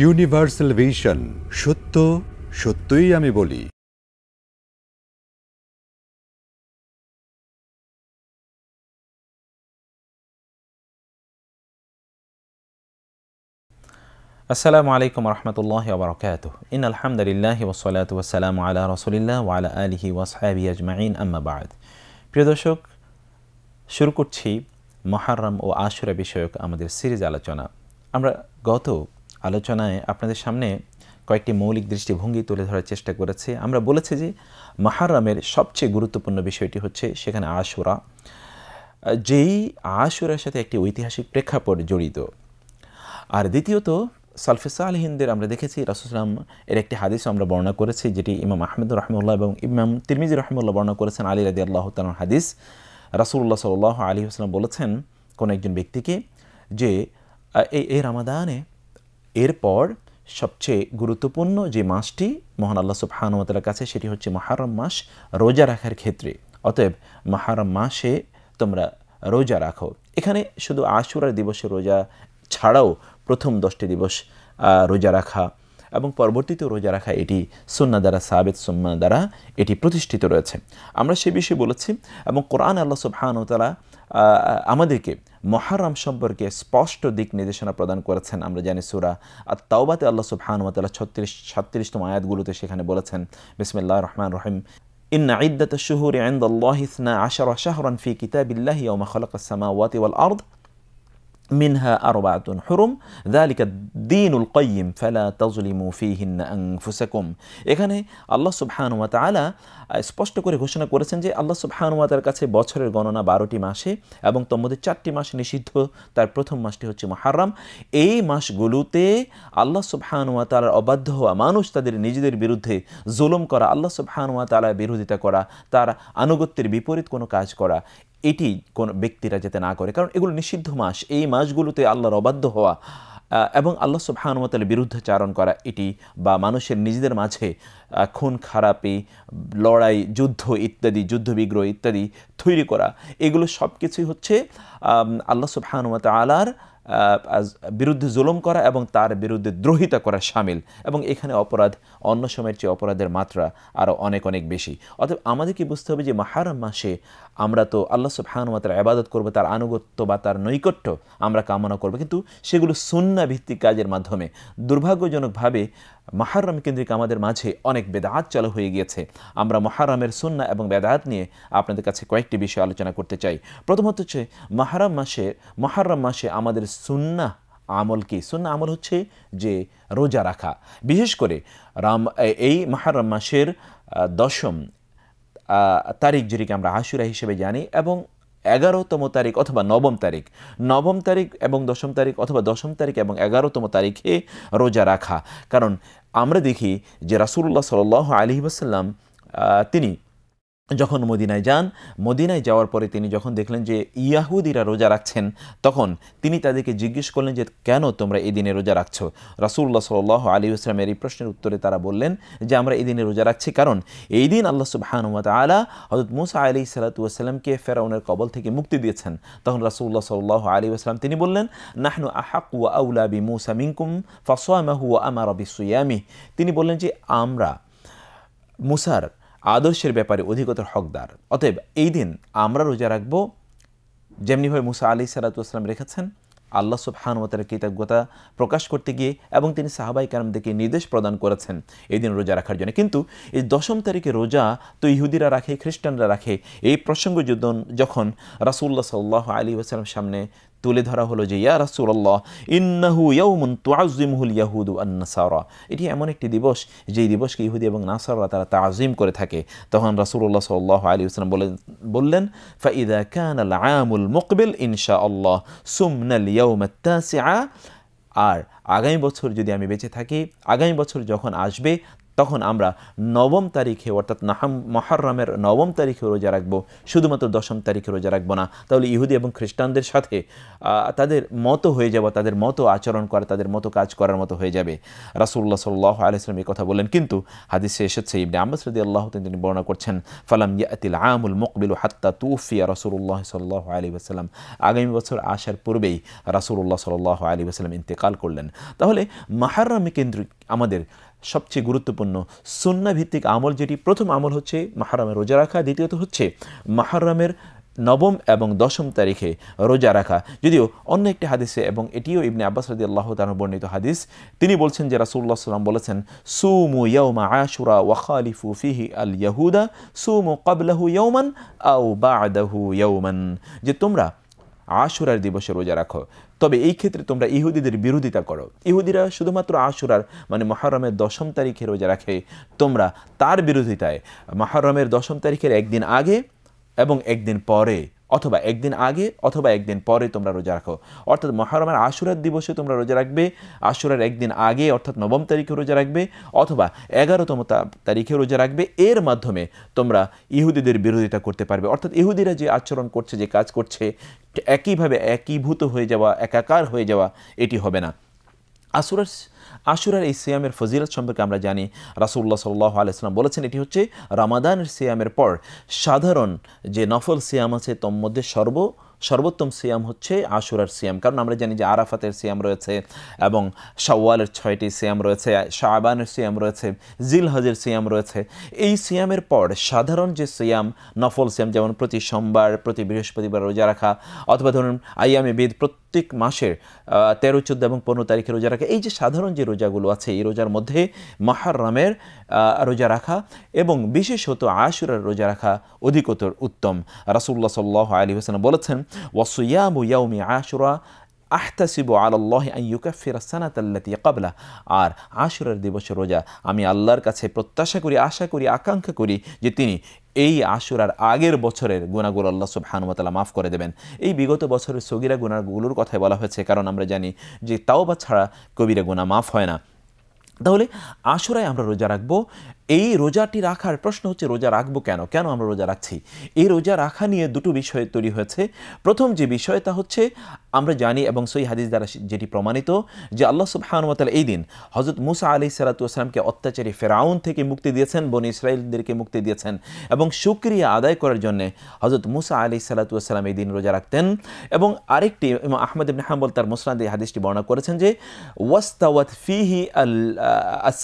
Universal vision সত্য, সত্যই আমি বলি। আসসালামু আলাইকুম রহমতুল্লাহ বরকাত ইন আলহামদুলিল্লাহ ওসলাত ওসালাম আলা রসুলিল্লাহ ওয়ালা আলহি ওয়াসহাবি আজমাইন, আম্মা বাদ। প্রিয় দর্শক, শুরু করছি মহারম ও আশুরা বিষয়ক আমাদের সিরিজ আলোচনা। আমরা গত আলোচনায় আপনাদের সামনে কয়েকটি মৌলিক দৃষ্টিভঙ্গি তুলে ধরার চেষ্টা করেছি। আমরা বলেছি যে মাহারামের সবচেয়ে গুরুত্বপূর্ণ বিষয়টি হচ্ছে সেখানে আশুরা। যেই আশুরার সাথে একটি ঐতিহাসিক প্রেক্ষাপট জড়িত। আর দ্বিতীয়ত সালফেসা আল হিন্দের আমরা দেখেছি রাসুসলাম এর একটি হাদিস আমরা বর্ণনা করেছি, যেটি ইমাম আহমেদুর রহমুল্লাহ এবং ইমাম তিরমিজি রহমুল্লাহ বর্ণনা করেছেন আলী রাদি আল্লাহ তালার হাদিস। রাসুল্লাহ সাল আলী আসলাম বলেছেন কোনো একজন ব্যক্তিকে যে এই রামাদানে এরপর সবচেয়ে গুরুত্বপূর্ণ যে মাসটি মহান আল্লাহ সুবহানুমতালার কাছে, সেটি হচ্ছে মহারম মাস রোজা রাখার ক্ষেত্রে। অতএব মহারম মাসে তোমরা রোজা রাখো। এখানে শুধু আশুরার দিবসে রোজা ছাড়াও প্রথম দশটি দিবস রোজা রাখা এবং পরবর্তীতে রোজা রাখা, এটি সুন্না দ্বারা সাবেদ সুন্না দ্বারা এটি প্রতিষ্ঠিত রয়েছে। আমরা সে বিষয়ে বলেছি এবং কোরআন আল্লাহ সুবহানুতালা আমাদেরকে মহারাম সম্পর্কে স্পষ্ট দিক নির্দেশনা প্রদান করেছেন আমরা জানি সুরা আর তাওবাতে আল্লাহ সুবহানুতালা ছত্রিশ সাতত্রিশতম আয়াতগুলোতে সেখানে বলেছেন বিসমিল্লাহ রহমান রহিম إن عدة الشهور عند الله اثنا عشر شهرا في كتاب الله يوم خلق السماوات والأرض মিনহা আরবাতুন হুরুম দালিকা দিনুল কয়িম ফালা তাজলিমু ফিহিন আনফুসাকুম এখানে আল্লাহ সুবহানুয়া তাআলা স্পষ্ট করে ঘোষণা করেছেন যে আল্লাহ সুবহানুয়াতার কাছে বছরের গণনা বারোটি মাসে এবং তোমাদের চারটি মাস নিষিদ্ধ। তার প্রথম মাসটি হচ্ছে মহারাম এই মাসগুলোতে আল্লাহ সুবহানুয়া তালার অবাধ্য হওয়া মানুষ তাদের নিজেদের বিরুদ্ধে জুলুম করা, আল্লাহ সুবহানুয়া তালার বিরোধিতা করা, তার আনুগত্যের বিপরীত কোনো কাজ করা এটি কোন ব্যক্তিরা যাতে না করে। কারণ এগুলো নিষিদ্ধ মাস। এই মাসগুলোতে আল্লাহর অবাধ্য হওয়া এবং আল্লাহ সুবাহানুমতালের বিরুদ্ধে চারণ করা এটি বা মানুষের নিজেদের মাঝে খুন, খারাপি, লড়াই, যুদ্ধ ইত্যাদি যুদ্ধবিগ্রহ ইত্যাদি তৈরি করা, এগুলো সব কিছুই হচ্ছে আল্লাহ সুবাহানুমত আলার বিরুদ্ধে জুলুম করা এবং তার বিরুদ্ধে দ্রোহিতা করা সামিল। এবং এখানে অপরাধ, অন্য সময়ের চেয়ে অপরাধের মাত্রা আরও অনেক অনেক বেশি। অতএব আমাদেরকে বুঝতে হবে যে মাহারাম মাসে আমরা তো আল্লাহ সুবহানুমাতার আবাদত করব, তার আনুগত্য বা তার নৈকট্য আমরা কামনা করব। কিন্তু সেগুলো সুন্না ভিত্তিক কাজের মাধ্যমে দুর্ভাগ্যজনকভাবে মাহারাম কেন্দ্রিক আমাদের মাঝে অনেক বেদাত চালু হয়ে গিয়েছে। আমরা মহারমের সুন্না এবং বেদাহাত নিয়ে আপনাদের কাছে কয়েকটি বিষয় আলোচনা করতে চাই। প্রথমত হচ্ছে, মাহারাম মাসে, মহারাম মাসে আমাদের সুন্না আমল কি? সুন্না আমল হচ্ছে যে রোজা রাখা। বিশেষ করে রাম এই মাহারাম মাসের দশম তারিখ যেটিকে আমরা আশুরা হিসেবে জানি এবং এগারোতম তারিখ অথবা নবম তারিখ। নবম তারিখ এবং দশম তারিখ অথবা দশম তারিখ এবং এগারোতম তারিখে রোজা রাখা। কারণ আমরা দেখি যে রাসুল্লাহ সাল আলী ওসাল্লাম তিনি যখন মদিনায় যান, মদিনায় যাওয়ার পরে তিনি যখন দেখলেন যে ইয়াহুদিরা রোজা রাখছেন, তখন তিনি তাদেরকে জিজ্ঞেস করলেন যে, কেন তোমরা এই দিনে রোজা রাখছো? রাসুল্লাহ সাল আলী আসলামের এই প্রশ্নের উত্তরে তারা বললেন যে, আমরা এই দিনে রোজা রাখছি কারণ এই দিন আল্লাহ সুবাহানুমত আলা হজরত মুসা আলী সালাতামকে ফেরাউনের কবল থেকে মুক্তি দিয়েছেন। তখন রাসুল্লাহ সাল আলী আসলাম তিনি বললেন, নাহনু আহাক আউলা বি মুসা মিনকুম ফাসোয়ামাহু আমার সুয়ামি তিনি বললেন যে, আমরা মুসার আদর্শের ব্যাপারে অধিকতর হকদার। অতএব এই দিন আমরা রোজা রাখব। যেমনিভাবে মুসা আলি সালাতাম রেখেছেন, আল্লাহ সুবহানুমতার কৃতজ্ঞতা প্রকাশ করতে গিয়ে এবং তিনি সাহাবাই কারামদেরকে নির্দেশ প্রদান করেছেন এই দিন রোজা রাখার জন্য। কিন্তু এই দশম তারিখে রোজা তো ইহুদিরা রাখে, খ্রিস্টানরা রাখে। এই প্রসঙ্গ যখন রাসুল্লাহ সাল্লাহ আলী ওসালাম সামনে তুলে ধরা হলো যে, ইয়া রাসুল্লাহ ইন্নাহু ইয়াউমুন তুআজিমুহুল ইয়াহুদু আন নাসারা। এটি এমন একটি দিবস, যেই দিবসকে ইহুদি এবং নাসারা তারা তাজিম করে থাকে। তখন রাসূলুল্লাহ সাল্লাল্লাহু আলাইহি ওয়াসাল্লাম বলেন বললেন, ফাইদা কান আল আমুল মুকবিল ইনশাআল্লাহ, সুমনাল ইয়াউম আত-তাসিআ আর আগামী বছর যদি আমি বেঁচে থাকি, আগামী বছর যখন আসবে তখন আমরা নবম তারিখে, অর্থাৎ নাহাম মহারমের নবম তারিখে রোজা রাখব, শুধুমাত্র দশম তারিখে রোজা রাখব না। তাহলে ইহুদি এবং খ্রিস্টানদের সাথে তাদের মতো হয়ে যাওয়া, তাদের মতো আচরণ করা, তাদের মতো কাজ করার মতো হয়ে যাবে। রাসুল্লাহ সাল্লাহ আলাইসলাম এই কথা বলেন কিন্তু হাদিসে এসেছে, ইবনে আব্বাস রদি আল্লাহ তিনি বর্ণনা করছেন, ফালাম ইয়াতিল আমুল মকবিল হাত্তা তুফিয়া রসুল্লাহ সাল্লাহ আলী আসাল্লাম আগামী বছর আসার পূর্বেই রাসুল্লাহ সাল্লাহ আলী আসাল্লাম ইন্তেকাল করলেন। তাহলে মাহারামি কেন্দ্রিক আমাদের সবচেয়ে গুরুত্বপূর্ণ সুন্না ভিত্তিক আমল যেটি প্রথম আমল হচ্ছে মাহারামের রোজা রাখা, দ্বিতীয়ত হচ্ছে মাহারামের নবম এবং দশম তারিখে রোজা রাখা। যদিও অন্য একটি হাদিসে এবং এটিও ইবনে আব্বাস রদি আল্লাহ তার বর্ণিত হাদিস, তিনি বলছেন যে রাসুল্লাহ সাল্লাম বলেছেন, সুমু ইয়ৌমা আশুরা ওয়াখালিফু ফিহি আল ইয়াহুদা সুমু কাবলাহু ইয়ৌমান আউ বাদাহু ইয়ৌমান যে তোমরা আশুরার দিবসে রোজা রাখো। তবে এই ক্ষেত্রে তোমরা ইহুদিদের বিরোধিতা করো। ইহুদিরা শুধুমাত্র আশুরার মানে মহারমের দশম তারিখে রোজা রাখে। তোমরা তার বিরোধিতায় মহারমের দশম তারিখের একদিন আগে এবং একদিন পরে অথবা একদিন আগে অথবা একদিন পরে তোমরা রোজা রাখো। অর্থাৎ মহারমের আশুরার দিবসে তোমরা রোজা রাখবে, আশুরার একদিন আগে, অর্থাৎ নবম তারিখে রোজা রাখবে, অথবা এগারোতম তারিখে রোজা রাখবে। এর মাধ্যমে তোমরা ইহুদিদের বিরোধিতা করতে পারবে। অর্থাৎ ইহুদিরা যে আচরণ করছে, যে কাজ করছে, একইভাবে একীভূত হয়ে যাওয়া, একাকার হয়ে যাওয়া, এটি হবে না। আসুরার আশুরার এই সিয়ামের ফজিলত সম্পর্কে আমরা জানি। রাসুল্লাহ সাল্লাহ আলাইসলাম বলেছেন, এটি হচ্ছে রামাদানের সিয়ামের পর। সাধারণ যে নফল সিয়াম আছে তোর মধ্যে সর্ব সর্বোত্তম সিয়াম হচ্ছে আশুরার সিয়াম। কারণ আমরা জানি যে আরাফাতের সিয়াম রয়েছে এবং শাওয়ালের ছয়টি সিয়াম রয়েছে শাহবানের সিয়াম রয়েছে জিল হজের সিয়াম রয়েছে। এই সিয়ামের পর সাধারণ যে সিয়াম, নফল সিয়াম, যেমন প্রতি সোমবার, প্রতি বৃহস্পতিবার রোজা রাখা, অথবা ধরুন আইয়ামে বেদ প্রত্যেক মাসের তেরো, চোদ্দ এবং পনেরো তারিখে রোজা রাখা, এই যে সাধারণ যে রোজাগুলো আছে, এই রোজার মধ্যে মাহারামের রোজা রাখা এবং বিশেষত আশুরার রোজা রাখা অধিকতর উত্তম। রাসুল্লাহ সাল্লাহ আলী হোসেন বলেছেন ওয়াসুয়ামু ইয়াউমি আশুরা আহতাসিবু আল্লাহ ইউকাফির সানাতাল্লাতি কাবলা আর আশুরার দিবসের রোজা, আমি আল্লাহর কাছে প্রত্যাশা করি, আশা করি, আকাঙ্ক্ষা করি যে তিনি এই আশুরার আগের বছরের গুণাগুলো আল্লাহ সব সুবহানুমতালা মাফ করে দেবেন। এই বিগত বছরের সগিরা গুণাগুলোর কথাই বলা হয়েছে, কারণ আমরা জানি যে তাওবা ছাড়া কবিরা গুণা মাফ হয় না। তাহলে আশুরায় আমরা রোজা রাখব এই রোজাটি রাখার প্রশ্ন হচ্ছে, রোজা রাখব কেন? কেন আমরা রোজা রাখছি? এই রোজা রাখা নিয়ে দুটো বিষয় তৈরি হয়েছে। প্রথম যে বিষয় তা হচ্ছে, আমরা জানি এবং সই হাদিস দ্বারা যেটি প্রমাণিত যে আল্লাহ সুবহানুমতাল এই দিন হজরত মুসা আলি সালাতামকে অত্যাচারী ফেরাউন থেকে মুক্তি দিয়েছেন, বন ইসরায়েলদেরকে মুক্তি দিয়েছেন এবং সুক্রিয়া আদায় করার জন্যে হজরত মুসা আলি সালাতাম এই দিন রোজা রাখতেন। এবং আরেকটি আহমদ ইবনে হাম্বল তার মুসলাদ এই হাদিসটি বর্ণনা করেছেন যে, ওয়াস্তাওয়াত ফিহি আল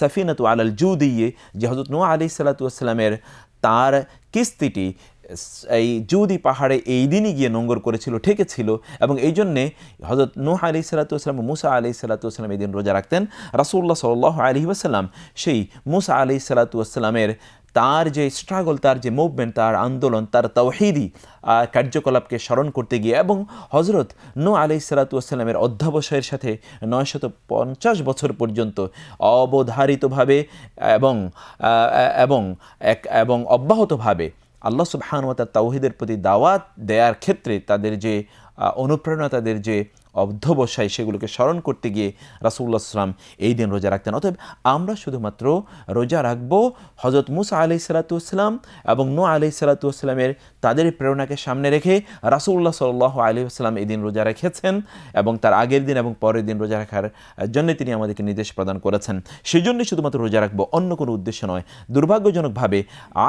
সাফিনাতু আল আল জুদিয়ে যে হজরত নোয়া আলি সাল্লাতুয়াসাল্লামের তার কিস্তিটি, এই জুদি পাহাড়ে এই দিনই গিয়ে নোঙ্গর করেছিল, ঠেকেছিল এবং এই জন্যে হজরত নোহা আলি সাল্লাতুসলাম মুসা আলি সাল্লাতুসলাম এই দিন রোজা রাখতেন। রাসুল্লাহ সাল আলি সেই মুসা আলি সাল্লাতুয়াসাল্লামের তার যে স্ট্রাগল তার যে মুভমেন্ট তার আন্দোলন, তার তৌহিদি কার্যকলাপকে স্মরণ করতে গিয়ে এবং হজরত নো আলি সালাতুয়াসাল্লামের অধ্যাবসায়ের সাথে নয়শত পঞ্চাশ বছর পর্যন্ত অবধারিতভাবে এবং এবং এক, এবং অব্যাহতভাবে আল্লাহ সুবহানুয়াতার তাওহিদের প্রতি দাওয়াত দেওয়ার ক্ষেত্রে তাদের যে অনুপ্রেরণা, তাদের যে অধ্যবসায় সেগুলোকে স্মরণ করতে গিয়ে রাসুল্লাহ সাল্লাম এই দিন রোজা রাখতেন। অতএব আমরা শুধুমাত্র রোজা রাখব হজরত মুসা আলি সালাতুসলাম এবং নো আলি সালাতুসলামের তাদের প্রেরণাকে সামনে রেখে রাসুল্লাহ সাল্লাহ আলি আসসালাম এই দিন রোজা রেখেছেন এবং তার আগের দিন এবং পরের দিন রোজা রাখার জন্য তিনি আমাদেরকে নির্দেশ প্রদান করেছেন। সেই জন্যই শুধুমাত্র রোজা রাখব অন্য কোনো উদ্দেশ্য নয়, দুর্ভাগ্যজনকভাবে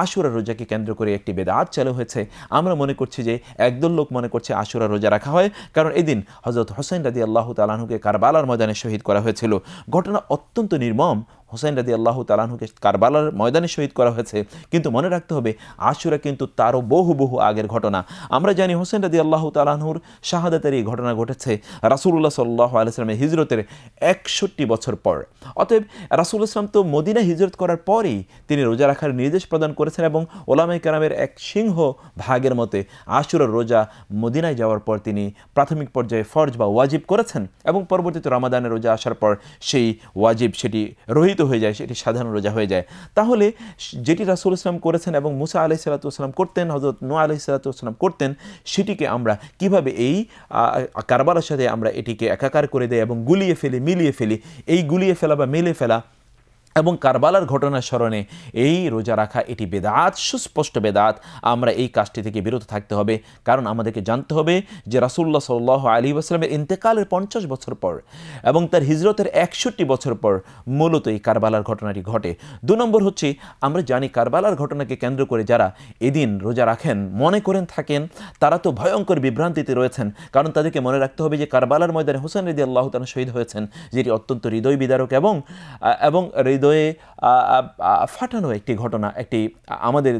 আশুরা রোজাকে কেন্দ্র করে একটি বেদাত চালু হয়েছে। আমরা মনে করছি যে একদল লোক মনে করছে আশুরা রোজা রাখা হয়, কারণ এদিন হজরত হোসেন রাজি আল্লাহ তালাহুকে কারবালার ময়দানে শহীদ করা হয়েছিল। ঘটনা অত্যন্ত নির্মম। হোসেন রাদি আল্লাহ তালাহুকে কারবালার ময়দানে শহীদ করা হয়েছে। কিন্তু মনে রাখতে হবে, আশুরা কিন্তু তারও বহু বহু আগের ঘটনা। আমরা জানি হোসেন রাদি আল্লাহ তালাহুর শাহাদাতের এই ঘটনা ঘটেছে রাসুল্লাহ সাল্লাহ আলাইসলামের হিজরতের একষট্টি বছর পর। অতএব রাসুল ইসলাম তো মদিনা হিজরত করার পরেই তিনি রোজা রাখার নির্দেশ প্রদান করেছেন এবং ওলামাই কারামের এক সিংহ ভাগের মতে আশুরার রোজা মদিনায় যাওয়ার পর তিনি প্রাথমিক পর্যায়ে ফরজ বা ওয়াজিব করেছেন এবং পরবর্তীতে রমাদানের রোজা আসার পর সেই ওয়াজিব সেটি রোহিত পরিণত হয়ে যায়, সেটি সাধারণ রোজা হয়ে যায়। তাহলে যেটি রাসুল ইসলাম করেছেন এবং মুসা আলি সালাতাম করতেন হজরত নোয়া আলি সালাতাম করতেন, সেটিকে আমরা কীভাবে এই কারবারের সাথে আমরা এটিকে একাকার করে দেয় এবং গুলিয়ে ফেলি, মিলিয়ে ফেলি, এই গুলিয়ে ফেলা বা মেলে ফেলা এবং কারবালার ঘটনার স্মরণে এই রোজা রাখা এটি বেদাত, সুস্পষ্ট বেদাত। আমরা এই কাজটি থেকে বিরত থাকতে হবে। কারণ আমাদেরকে জানতে হবে যে রাসুল্লাহ সাল্লাহ আলী আসলামের ইন্তেকালের পঞ্চাশ বছর পর এবং তার হিজরতের একষট্টি বছর পর মূলত এই কারবালার ঘটনাটি ঘটে। দু নম্বর হচ্ছে, আমরা জানি কারবালার ঘটনাকে কেন্দ্র করে যারা এদিন রোজা রাখেন, মনে করেন থাকেন, তারা তো ভয়ঙ্কর বিভ্রান্তিতে রয়েছেন। কারণ তাদেরকে মনে রাখতে হবে যে কারবালার ময়দানে হোসেন রেদি আল্লাহ তালা শহীদ হয়েছেন, যেটি অত্যন্ত হৃদয় বিদারক এবং এবং হৃদয়ে ফাটানো একটি ঘটনা, একটি আমাদের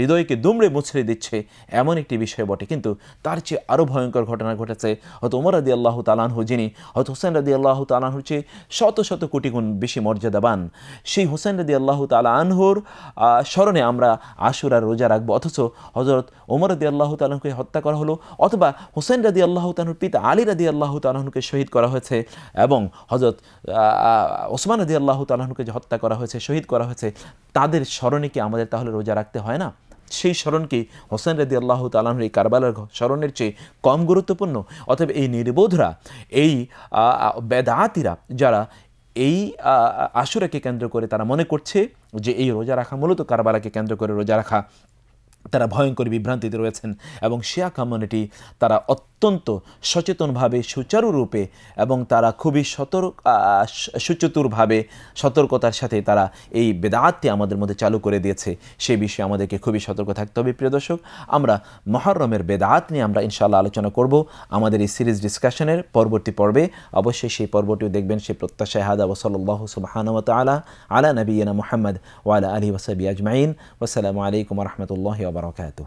হৃদয়কে দুমড়ে মুছড়ে দিচ্ছে এমন একটি বিষয় বটে। কিন্তু তার চেয়ে আরও ভয়ঙ্কর ঘটনা ঘটেছে হয়তো ওমর রাদি আল্লাহ তালানহু যিনি হয়তো হোসেন রাদি আল্লাহ তালানহুর চেয়ে শত শত কোটি গুণ বেশি মর্যাদাবান। সেই হোসেন রাদি আল্লাহ তালানহুর স্মরণে আমরা আশুরার রোজা রাখব। অথচ হজরত ওমর রাদি আল্লাহ তালাহকে হত্যা করা হলো, অথবা হোসেন রাদি আল্লাহ তালাহুর পিতা আলী রাদি আল্লাহ তালাহনুকে শহীদ করা হয়েছে এবং হজরত ওসমান রাদি আল্লাহ তালাহনুকে যে হত্যা করা হয়েছে, শহীদ করা হয়েছে, তাদের স্মরণে কি আমাদের তাহলে রোজা রাখতে হয় না? সেই স্মরণকে হোসেন রদি আল্লাহ তালাহর এই কারবালার স্মরণের চেয়ে কম গুরুত্বপূর্ণ? অথবা এই নির্বোধরা, এই বেদাতিরা যারা এই আশুরাকে কেন্দ্র করে তারা মনে করছে যে এই রোজা রাখা মূলত কারবালাকে কেন্দ্র করে রোজা রাখা, তারা ভয়ঙ্কর বিভ্রান্তিতে রয়েছেন এবং শিয়া কমিউনিটি তারা অত্যন্ত সচেতনভাবে সুচারুরূপে এবং তারা খুবই সতর্ক সুচতুরভাবে সতর্কতার সাথে তারা এই বেদাতটি আমাদের মধ্যে চালু করে দিয়েছে। সে বিষয়ে আমাদেরকে খুবই সতর্ক থাকতে হবে। প্রিয় দর্শক, আমরা মহরমের বেদাত নিয়ে আমরা ইনশাল্লাহ আলোচনা করব। আমাদের এই সিরিজ ডিসকাশনের পরবর্তী পর্বে। অবশ্যই সেই পর্বটিও দেখবেন, সে প্রত্যাশায় হাদা ওসল্লাহ সুবাহানবত আলা আলা নবীনা মোহাম্মদ ওয়ালা আলী ওসাবি আজমাইন। ওসালামু আলাইকুম রহমতুল্লাহ বারকাত